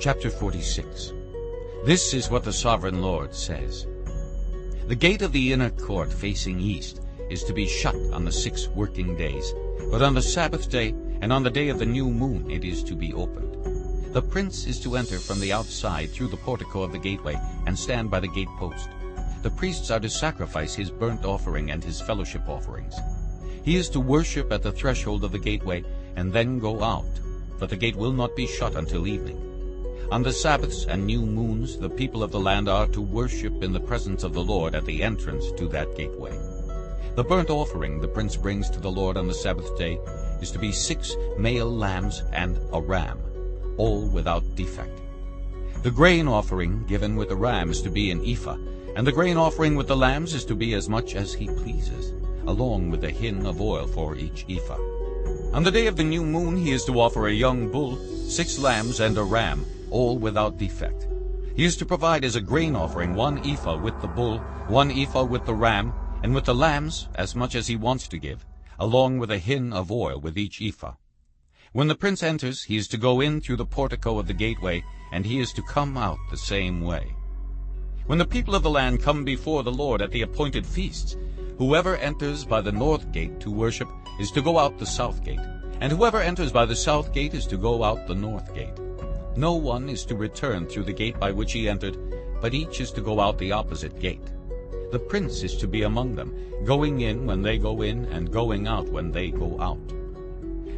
Chapter 46 This is what the Sovereign Lord says. The gate of the inner court facing east is to be shut on the six working days, but on the Sabbath day and on the day of the new moon it is to be opened. The prince is to enter from the outside through the portico of the gateway and stand by the gate post. The priests are to sacrifice his burnt offering and his fellowship offerings. He is to worship at the threshold of the gateway and then go out, but the gate will not be shut until evening. On the Sabbaths and new moons the people of the land are to worship in the presence of the Lord at the entrance to that gateway. The burnt offering the prince brings to the Lord on the Sabbath day is to be six male lambs and a ram, all without defect. The grain offering given with the ram is to be an ephah, and the grain offering with the lambs is to be as much as he pleases, along with a hin of oil for each ephah. On the day of the new moon he is to offer a young bull, six lambs, and a ram, all without defect. He is to provide as a grain offering one ephah with the bull, one ephah with the ram, and with the lambs as much as he wants to give, along with a hin of oil with each ephah. When the prince enters, he is to go in through the portico of the gateway, and he is to come out the same way. When the people of the land come before the Lord at the appointed feasts, whoever enters by the north gate to worship is to go out the south gate, and whoever enters by the south gate is to go out the north gate. No one is to return through the gate by which he entered, but each is to go out the opposite gate. The prince is to be among them, going in when they go in, and going out when they go out.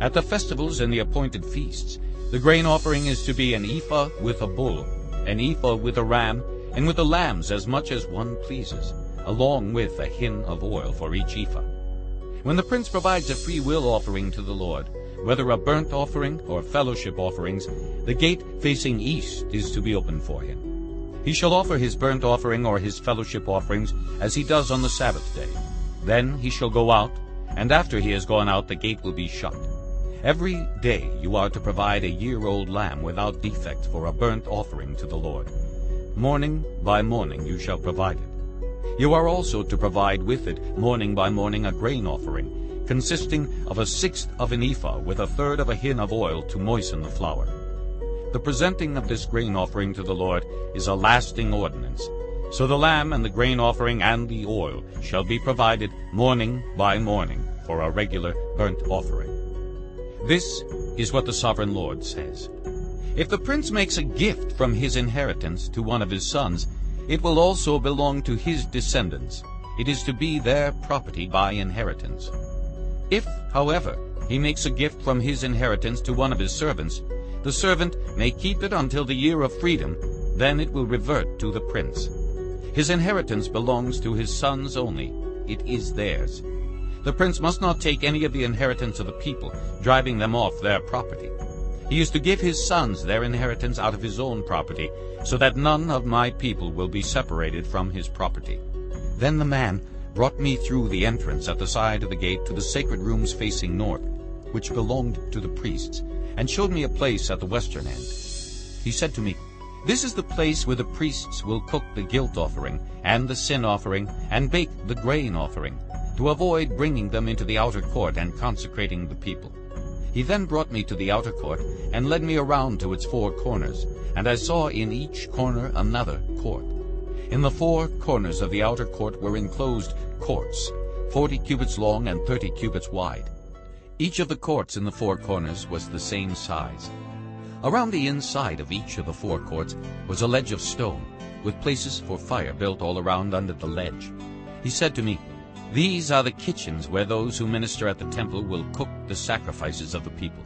At the festivals and the appointed feasts, the grain offering is to be an ephah with a bull, an ephah with a ram, and with the lambs as much as one pleases, along with a hin of oil for each ephah. When the prince provides a free will offering to the Lord, whether a burnt offering or fellowship offerings, the gate facing east is to be opened for him. He shall offer his burnt offering or his fellowship offerings as he does on the Sabbath day. Then he shall go out, and after he has gone out the gate will be shut. Every day you are to provide a year-old lamb without defect for a burnt offering to the Lord. Morning by morning you shall provide it. You are also to provide with it morning by morning a grain offering, consisting of a sixth of an ephah with a third of a hin of oil to moisten the flour. The presenting of this grain offering to the Lord is a lasting ordinance. So the lamb and the grain offering and the oil shall be provided morning by morning for a regular burnt offering. This is what the sovereign Lord says. If the prince makes a gift from his inheritance to one of his sons, it will also belong to his descendants. It is to be their property by inheritance. If, however, he makes a gift from his inheritance to one of his servants, the servant may keep it until the year of freedom, then it will revert to the prince. His inheritance belongs to his sons only. It is theirs. The prince must not take any of the inheritance of the people, driving them off their property. He is to give his sons their inheritance out of his own property, so that none of my people will be separated from his property. Then the man brought me through the entrance at the side of the gate to the sacred rooms facing north, which belonged to the priests, and showed me a place at the western end. He said to me, This is the place where the priests will cook the guilt offering and the sin offering and bake the grain offering, to avoid bringing them into the outer court and consecrating the people. He then brought me to the outer court and led me around to its four corners, and I saw in each corner another court. In the four corners of the outer court were enclosed courts, forty cubits long and thirty cubits wide. Each of the courts in the four corners was the same size. Around the inside of each of the four courts was a ledge of stone, with places for fire built all around under the ledge. He said to me, These are the kitchens where those who minister at the temple will cook the sacrifices of the people.